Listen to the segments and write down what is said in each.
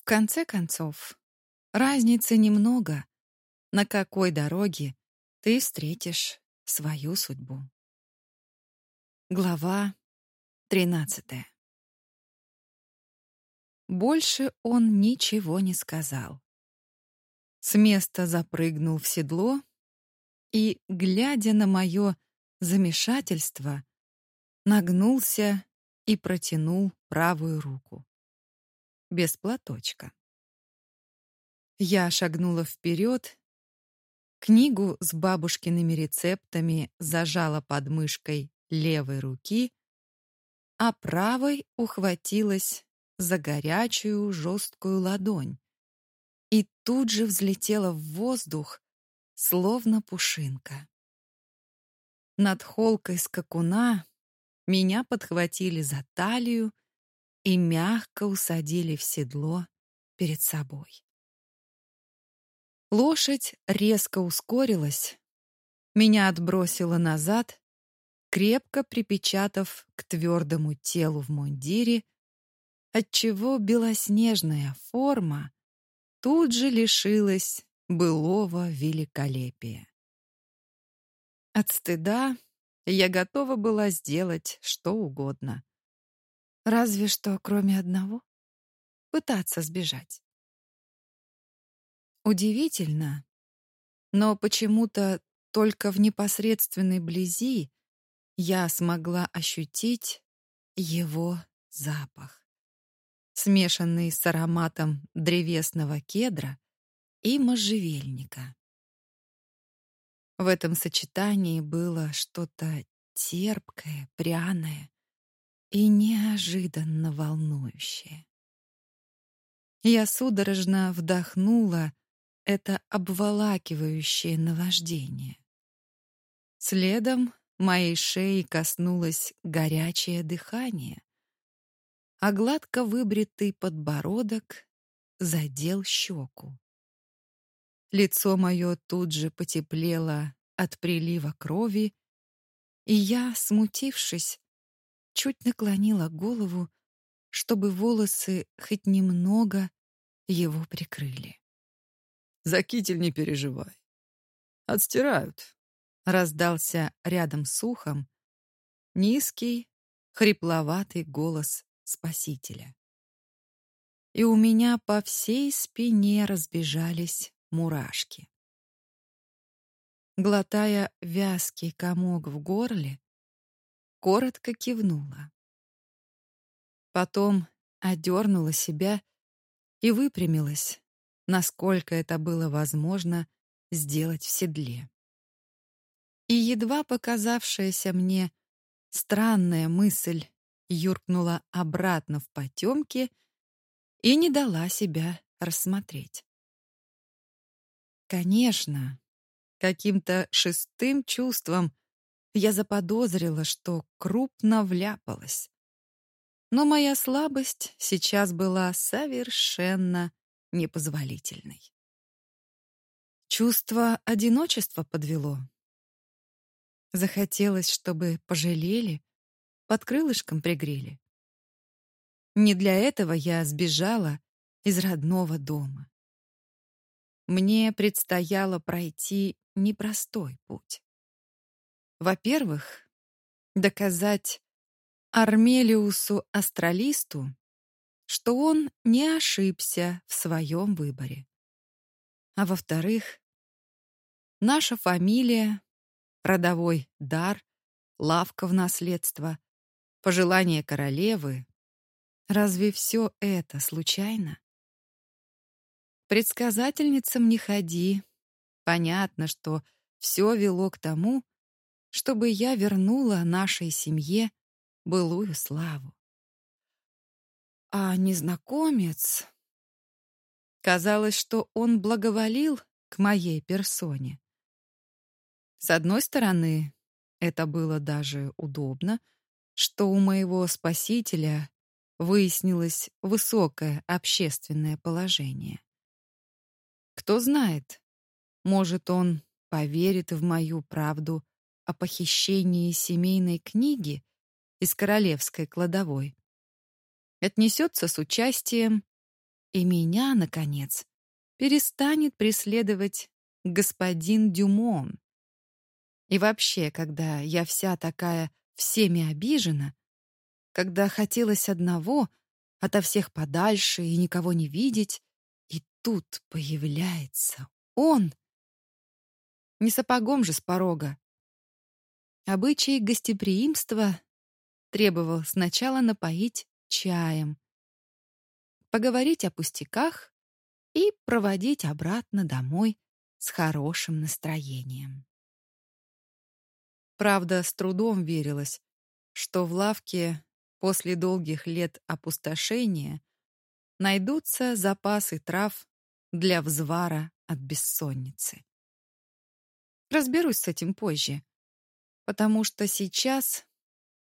В конце концов, разницы немного, на какой дороге ты встретишь свою судьбу. Глава 13. Больше он ничего не сказал. С места запрыгнул в седло и, глядя на мое замешательство, нагнулся и протянул правую руку. Без платочка. Я шагнула вперед, книгу с бабушкиными рецептами зажала под мышкой левой руки, а правой ухватилась за горячую жесткую ладонь и тут же взлетела в воздух, словно пушинка. Над холкой скакуна меня подхватили за талию и мягко усадили в седло перед собой. Лошадь резко ускорилась, меня отбросило назад, крепко припечатав к твердому телу в мундире, отчего белоснежная форма тут же лишилась былого великолепия. От стыда я готова была сделать что угодно. Разве что кроме одного — пытаться сбежать. Удивительно, но почему-то только в непосредственной близи я смогла ощутить его запах, смешанный с ароматом древесного кедра и можжевельника. В этом сочетании было что-то терпкое, пряное и неожиданно волнующее. Я судорожно вдохнула это обволакивающее наваждение. Следом моей шеи коснулось горячее дыхание, а гладко выбритый подбородок задел щеку. Лицо мое тут же потеплело от прилива крови, и я, смутившись, чуть наклонила голову, чтобы волосы хоть немного его прикрыли. За китель не переживай. Отстирают. Раздался рядом с ухом низкий, хрипловатый голос спасителя. И у меня по всей спине разбежались мурашки. Глотая вязкий комок в горле, коротко кивнула. Потом одернула себя и выпрямилась, насколько это было возможно сделать в седле. И едва показавшаяся мне странная мысль юркнула обратно в потемки и не дала себя рассмотреть. Конечно, каким-то шестым чувством я заподозрила, что крупно вляпалась. Но моя слабость сейчас была совершенно непозволительной. Чувство одиночества подвело. Захотелось, чтобы пожалели, под крылышком пригрели. Не для этого я сбежала из родного дома. Мне предстояло пройти непростой путь. Во-первых, доказать Армелиусу Астралисту, что он не ошибся в своем выборе. А во-вторых, наша фамилия, родовой дар, лавка в наследство, пожелание королевы — разве все это случайно? Предсказательницам не ходи. Понятно, что все вело к тому, чтобы я вернула нашей семье былую славу а незнакомец... Казалось, что он благоволил к моей персоне. С одной стороны, это было даже удобно, что у моего спасителя выяснилось высокое общественное положение. Кто знает, может, он поверит в мою правду о похищении семейной книги из королевской кладовой отнесется с участием и меня, наконец, перестанет преследовать господин Дюмон. И вообще, когда я вся такая всеми обижена, когда хотелось одного — ото всех подальше и никого не видеть, и тут появляется он. Не сапогом же с порога. Обычай гостеприимства требовал сначала напоить чаем, поговорить о пустяках и проводить обратно домой с хорошим настроением. Правда, с трудом верилось, что в лавке после долгих лет опустошения найдутся запасы трав для взвара от бессонницы. Разберусь с этим позже, потому что сейчас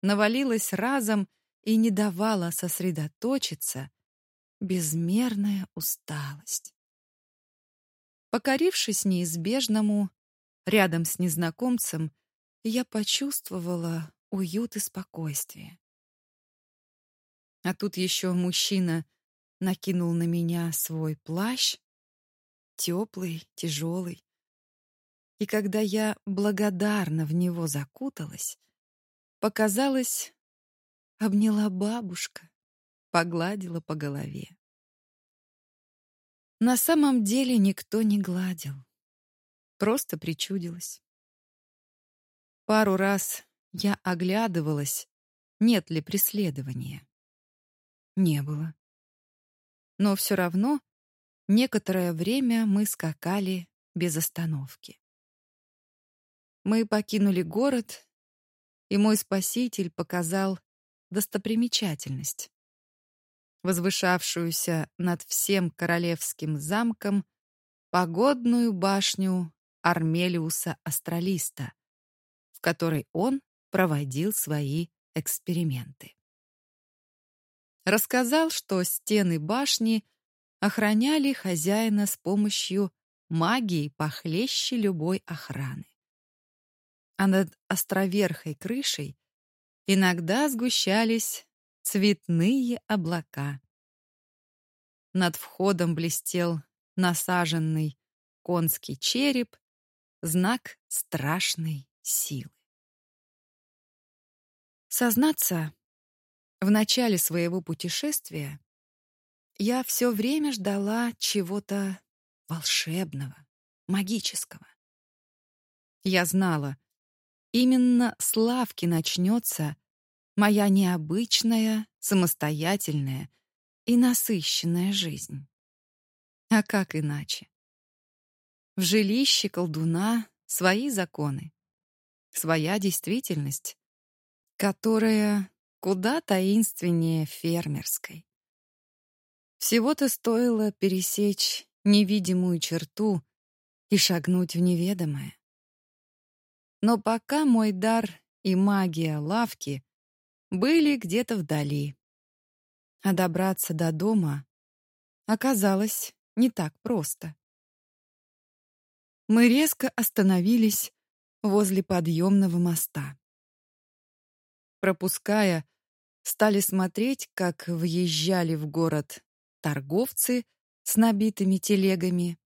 навалилась разом и не давала сосредоточиться безмерная усталость. Покорившись неизбежному, рядом с незнакомцем, я почувствовала уют и спокойствие. А тут еще мужчина накинул на меня свой плащ, теплый, тяжелый. И когда я благодарно в него закуталась, показалось, обняла бабушка, погладила по голове. На самом деле никто не гладил, просто причудилось. Пару раз я оглядывалась, нет ли преследования. Не было. Но все равно некоторое время мы скакали без остановки. Мы покинули город, и мой спаситель показал достопримечательность, возвышавшуюся над всем королевским замком погодную башню Армелиуса Астралиста, в которой он проводил свои эксперименты. Рассказал, что стены башни охраняли хозяина с помощью магии похлеще любой охраны. А над островерхой крышей иногда сгущались цветные облака. Над входом блестел насаженный конский череп, знак страшной силы. Сознаться, в начале своего путешествия я все время ждала чего-то волшебного, магического. Я знала, именно с лавки начнется моя необычная, самостоятельная и насыщенная жизнь. А как иначе? В жилище колдуна свои законы, своя действительность, которая куда таинственнее фермерской. Всего-то стоило пересечь невидимую черту и шагнуть в неведомое. Но пока мой дар и магия лавки были где-то вдали, а добраться до дома оказалось не так просто. Мы резко остановились возле подъемного моста. Пропуская, стали смотреть, как въезжали в город торговцы с набитыми телегами.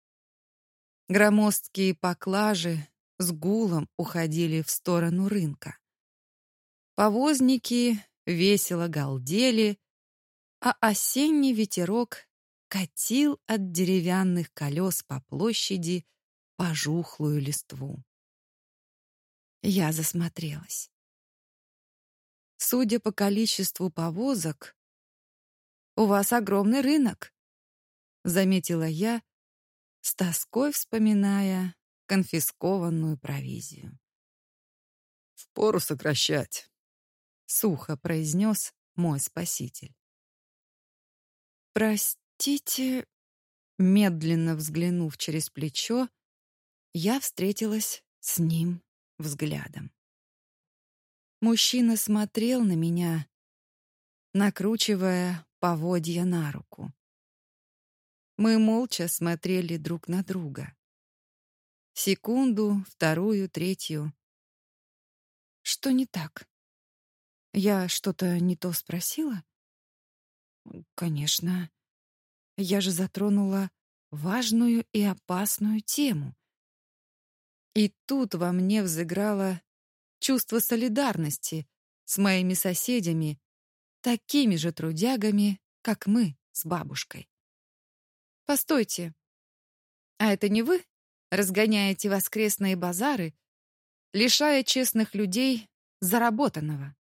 Громоздкие поклажи с гулом уходили в сторону рынка. Повозники весело галдели, а осенний ветерок катил от деревянных колес по площади пожухлую листву. Я засмотрелась. Судя по количеству повозок, у вас огромный рынок, заметила я, с тоской вспоминая конфискованную провизию. Впору сокращать, сухо произнес мой спаситель. Простите, медленно взглянув через плечо, я встретилась с ним взглядом. Мужчина смотрел на меня, накручивая поводья на руку. Мы молча смотрели друг на друга. Секунду, вторую, третью. Что не так? Я что-то не то спросила? Конечно. Я же затронула важную и опасную тему. И тут во мне взыграло чувство солидарности с моими соседями, такими же трудягами, как мы с бабушкой. Постойте. А это не вы разгоняете воскресные базары, лишая честных людей заработанного?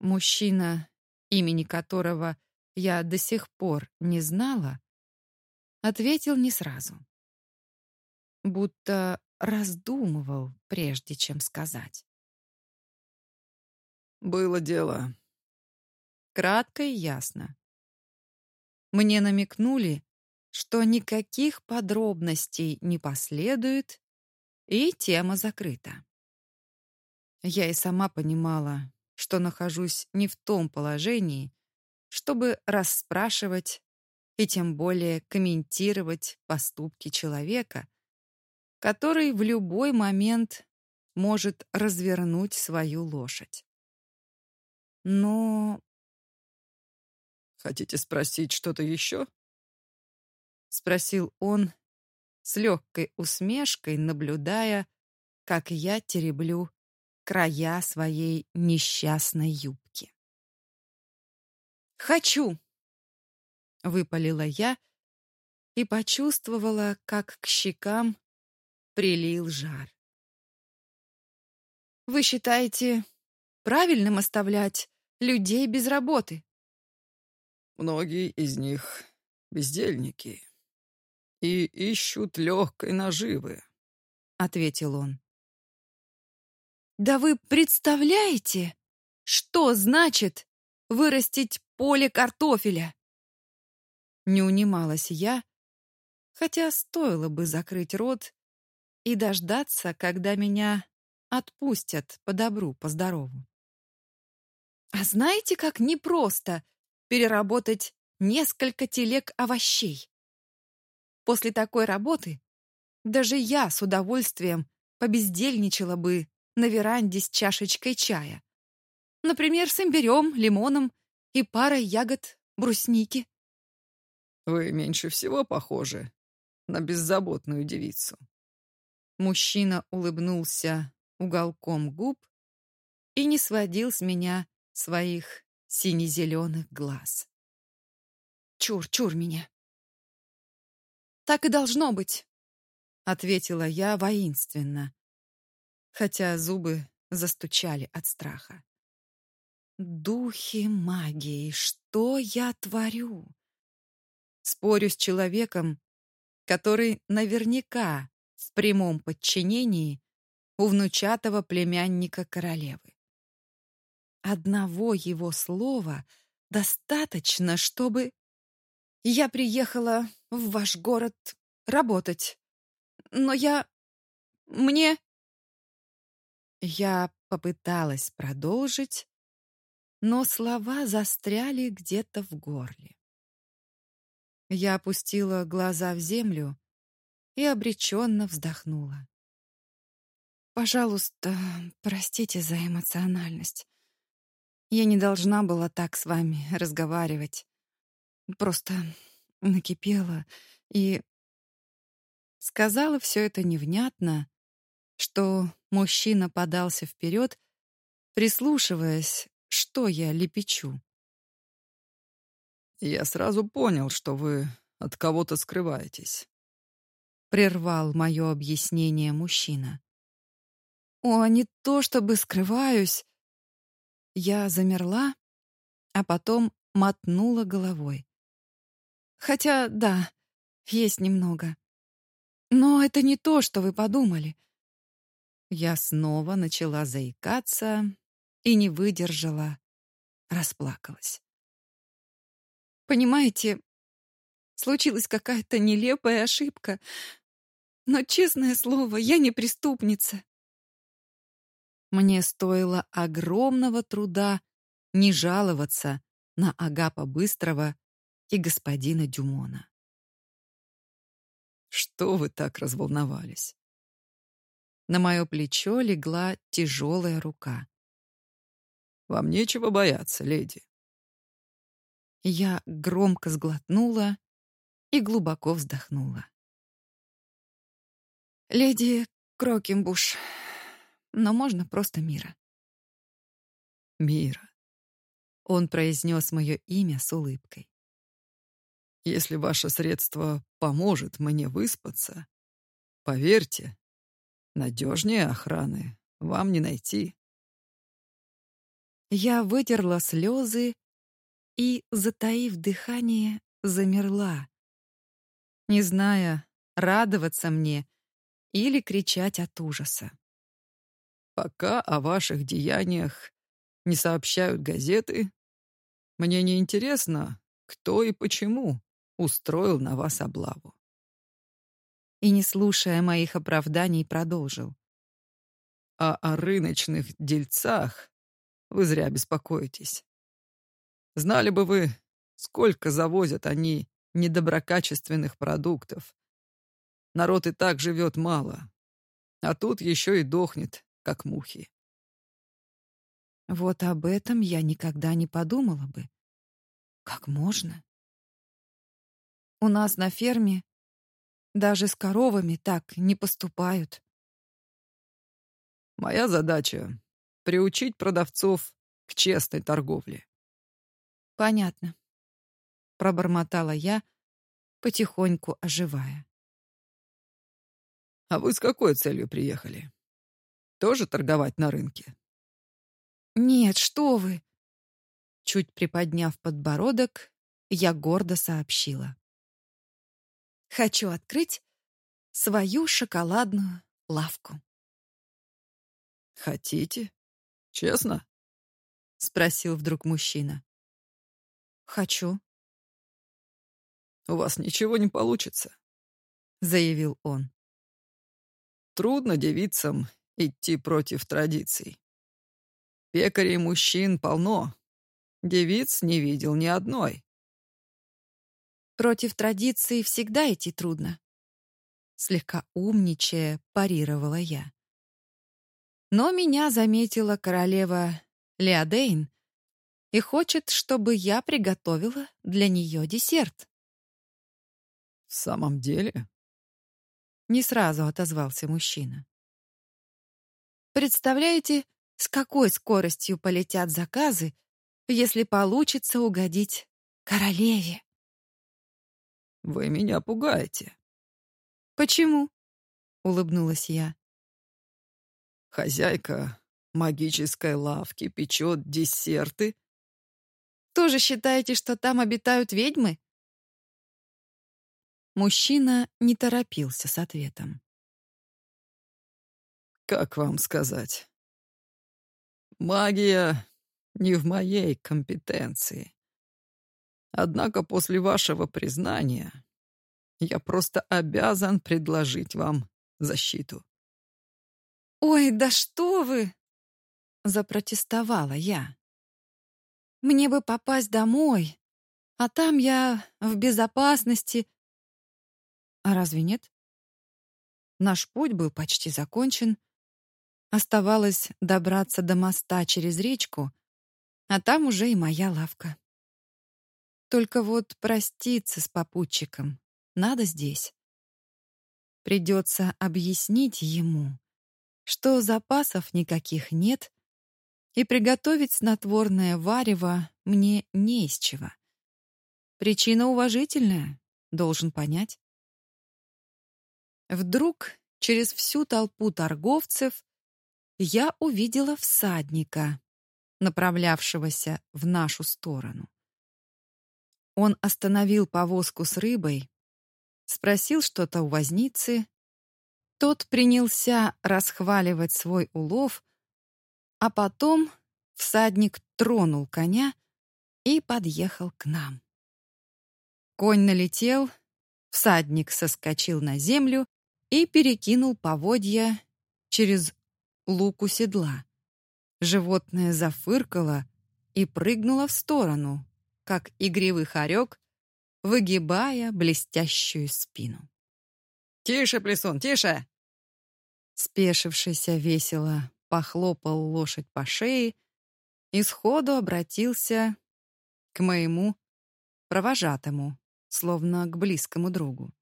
Мужчина, имени которого я до сих пор не знала, ответил не сразу. Будто раздумывал, прежде чем сказать. Было дело. Кратко и ясно. Мне намекнули, что никаких подробностей не последует, и тема закрыта. Я и сама понимала, что нахожусь не в том положении, чтобы расспрашивать и тем более комментировать поступки человека, который в любой момент может развернуть свою лошадь. Но... Хотите спросить что-то еще? Спросил он с легкой усмешкой, наблюдая, как я тереблю края своей несчастной юбки. «Хочу!» — выпалила я и почувствовала, как к щекам прилил жар. «Вы считаете правильным оставлять людей без работы?» «Многие из них бездельники и ищут легкой наживы», — ответил он. Да вы представляете, что значит вырастить поле картофеля? Не унималась я, хотя стоило бы закрыть рот и дождаться, когда меня отпустят по добру, по здорову. А знаете, как непросто переработать несколько телег овощей? После такой работы даже я с удовольствием побездельничала бы на веранде с чашечкой чая. Например, с имбирем, лимоном и парой ягод брусники. Вы меньше всего похожи на беззаботную девицу. Мужчина улыбнулся уголком губ и не сводил с меня своих сине-зеленых глаз. Чур, чур меня. Так и должно быть, ответила я воинственно, хотя зубы застучали от страха. Духи магии, что я творю? Спорю с человеком, который наверняка в прямом подчинении у внучатого племянника королевы. Одного его слова достаточно, чтобы я приехала в ваш город работать. Но я мне я попыталась продолжить, но слова застряли где-то в горле. Я опустила глаза в землю и обреченно вздохнула. Пожалуйста, простите за эмоциональность. Я не должна была так с вами разговаривать. Просто накипела и сказала все это невнятно, что мужчина подался вперед, прислушиваясь, что я лепечу. «Я сразу понял, что вы от кого-то скрываетесь», — прервал мое объяснение мужчина. «О, не то чтобы скрываюсь». Я замерла, а потом мотнула головой. Хотя, да, есть немного. Но это не то, что вы подумали. Я снова начала заикаться и не выдержала, расплакалась. Понимаете, случилась какая-то нелепая ошибка, но, честное слово, я не преступница. Мне стоило огромного труда не жаловаться на Агапа Быстрого и господина Дюмона. «Что вы так разволновались?» На мое плечо легла тяжелая рука. «Вам нечего бояться, леди». Я громко сглотнула и глубоко вздохнула. «Леди Крокимбуш, но можно просто Мира». «Мира». Он произнес мое имя с улыбкой. «Если ваше средство поможет мне выспаться, поверьте, надежнее охраны вам не найти». Я вытерла слезы и, затаив дыхание, замерла, не зная, радоваться мне или кричать от ужаса. Пока о ваших деяниях не сообщают газеты, мне не интересно, кто и почему устроил на вас облаву. И, не слушая моих оправданий, продолжил. А о рыночных дельцах вы зря беспокоитесь. Знали бы вы, сколько завозят они недоброкачественных продуктов. Народ и так живет мало, а тут еще и дохнет, как мухи. Вот об этом я никогда не подумала бы. Как можно? У нас на ферме даже с коровами так не поступают. Моя задача — приучить продавцов к честной торговле. Понятно. Пробормотала я, потихоньку оживая. А вы с какой целью приехали? Тоже торговать на рынке? Нет, что вы? Чуть приподняв подбородок, я гордо сообщила. Хочу открыть свою шоколадную лавку. Хотите? Честно? спросил вдруг мужчина. Хочу. У вас ничего не получится, заявил он. Трудно девицам идти против традиций. Пекарей мужчин полно. Девиц не видел ни одной. Против традиций всегда идти трудно. Слегка умничая, парировала я. Но меня заметила королева Леодейн и хочет, чтобы я приготовила для нее десерт. В самом деле? Не сразу отозвался мужчина. Представляете, с какой скоростью полетят заказы, если получится угодить королеве? Вы меня пугаете. Почему? улыбнулась я. Хозяйка магической лавки печет десерты. Тоже считаете, что там обитают ведьмы? Мужчина не торопился с ответом. Как вам сказать? Магия не в моей компетенции. Однако после вашего признания я просто обязан предложить вам защиту. Ой, да что вы? запротестовала я. Мне бы попасть домой, а там я в безопасности а разве нет? Наш путь был почти закончен. Оставалось добраться до моста через речку, а там уже и моя лавка. Только вот проститься с попутчиком надо здесь. Придется объяснить ему, что запасов никаких нет, и приготовить снотворное варево мне не из чего. Причина уважительная, должен понять. Вдруг через всю толпу торговцев я увидела всадника, направлявшегося в нашу сторону. Он остановил повозку с рыбой, спросил что-то у возницы. Тот принялся расхваливать свой улов, а потом всадник тронул коня и подъехал к нам. Конь налетел, всадник соскочил на землю и перекинул поводья через луку седла. Животное зафыркало и прыгнуло в сторону, как игривый хорек, выгибая блестящую спину. «Тише, Плесун, тише!» Спешившийся весело похлопал лошадь по шее и сходу обратился к моему провожатому, словно к близкому другу.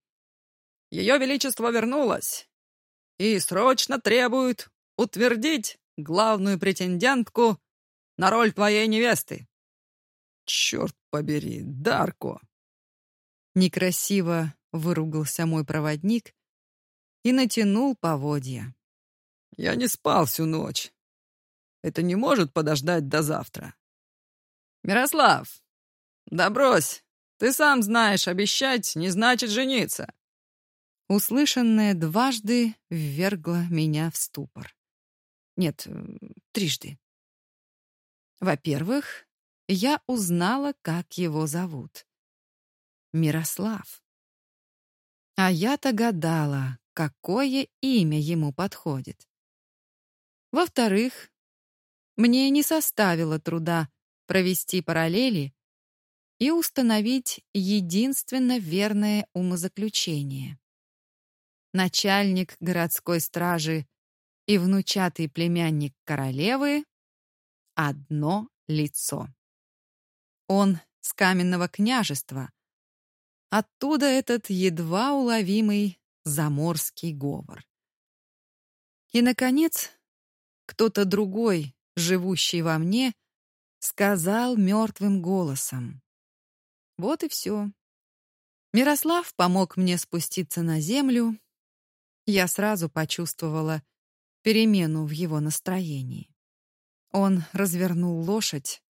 Ее Величество вернулось и срочно требует утвердить главную претендентку на роль твоей невесты. Черт побери, Дарко! Некрасиво выругался мой проводник и натянул поводья. Я не спал всю ночь. Это не может подождать до завтра. Мирослав, да брось, ты сам знаешь, обещать не значит жениться. Услышанное дважды ввергло меня в ступор. Нет, трижды. Во-первых, я узнала, как его зовут. Мирослав. А я-то гадала, какое имя ему подходит. Во-вторых, мне не составило труда провести параллели и установить единственно верное умозаключение. Начальник городской стражи и внучатый племянник королевы — одно лицо. Он с каменного княжества. Оттуда этот едва уловимый заморский говор. И, наконец, кто-то другой, живущий во мне, сказал мертвым голосом. Вот и все. Мирослав помог мне спуститься на землю. Я сразу почувствовала перемену в его настроении. Он развернул лошадь,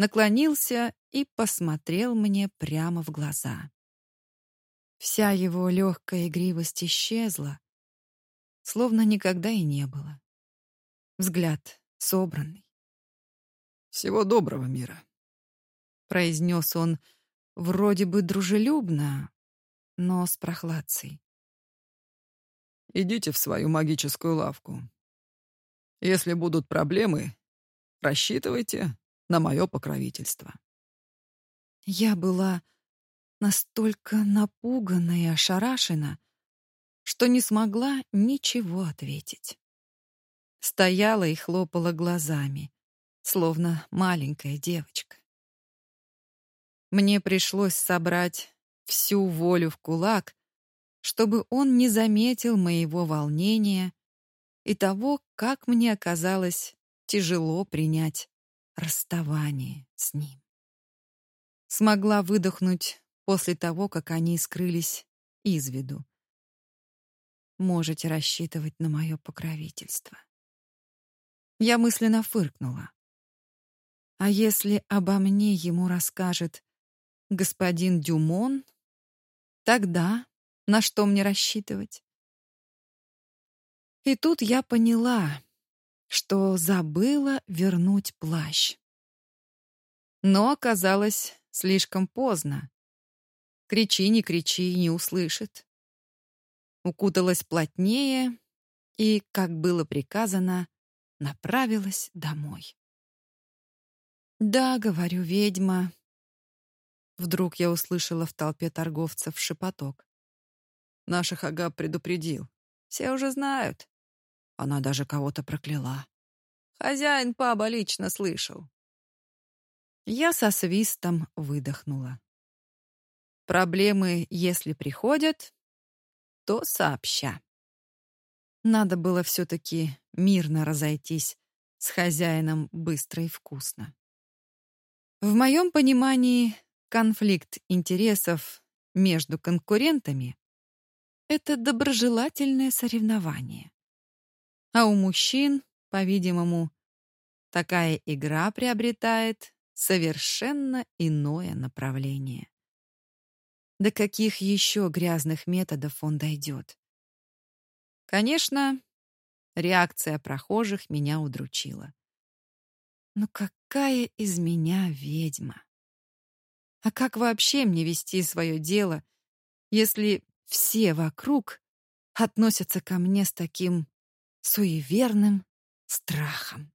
наклонился и посмотрел мне прямо в глаза. Вся его легкая игривость исчезла, словно никогда и не было. Взгляд собранный, всего доброго мира, произнес он вроде бы дружелюбно, но с прохладцей. Идите в свою магическую лавку. Если будут проблемы, рассчитывайте на мое покровительство. Я была настолько напугана и ошарашена, что не смогла ничего ответить. Стояла и хлопала глазами, словно маленькая девочка. Мне пришлось собрать всю волю в кулак, чтобы он не заметил моего волнения и того, как мне оказалось тяжело принять расставание с ним. Смогла выдохнуть после того, как они скрылись из виду. Можете рассчитывать на мое покровительство. Я мысленно фыркнула. А если обо мне ему расскажет господин Дюмон, тогда на что мне рассчитывать? И тут я поняла, что забыла вернуть плащ. Но оказалось слишком поздно. Кричи, не кричи, не услышит. Укуталась плотнее и, как было приказано, направилась домой. «Да, — говорю, ведьма». Вдруг я услышала в толпе торговцев шепоток. Наших Ага предупредил. Все уже знают. Она даже кого-то прокляла. Хозяин паба лично слышал. Я со свистом выдохнула. Проблемы, если приходят, то сообща. Надо было все-таки мирно разойтись с хозяином быстро и вкусно. В моем понимании, конфликт интересов между конкурентами — это доброжелательное соревнование. А у мужчин, по-видимому, такая игра приобретает совершенно иное направление. До каких еще грязных методов он дойдет? Конечно, реакция прохожих меня удручила. Ну какая из меня ведьма? А как вообще мне вести свое дело, если все вокруг относятся ко мне с таким суеверным страхом?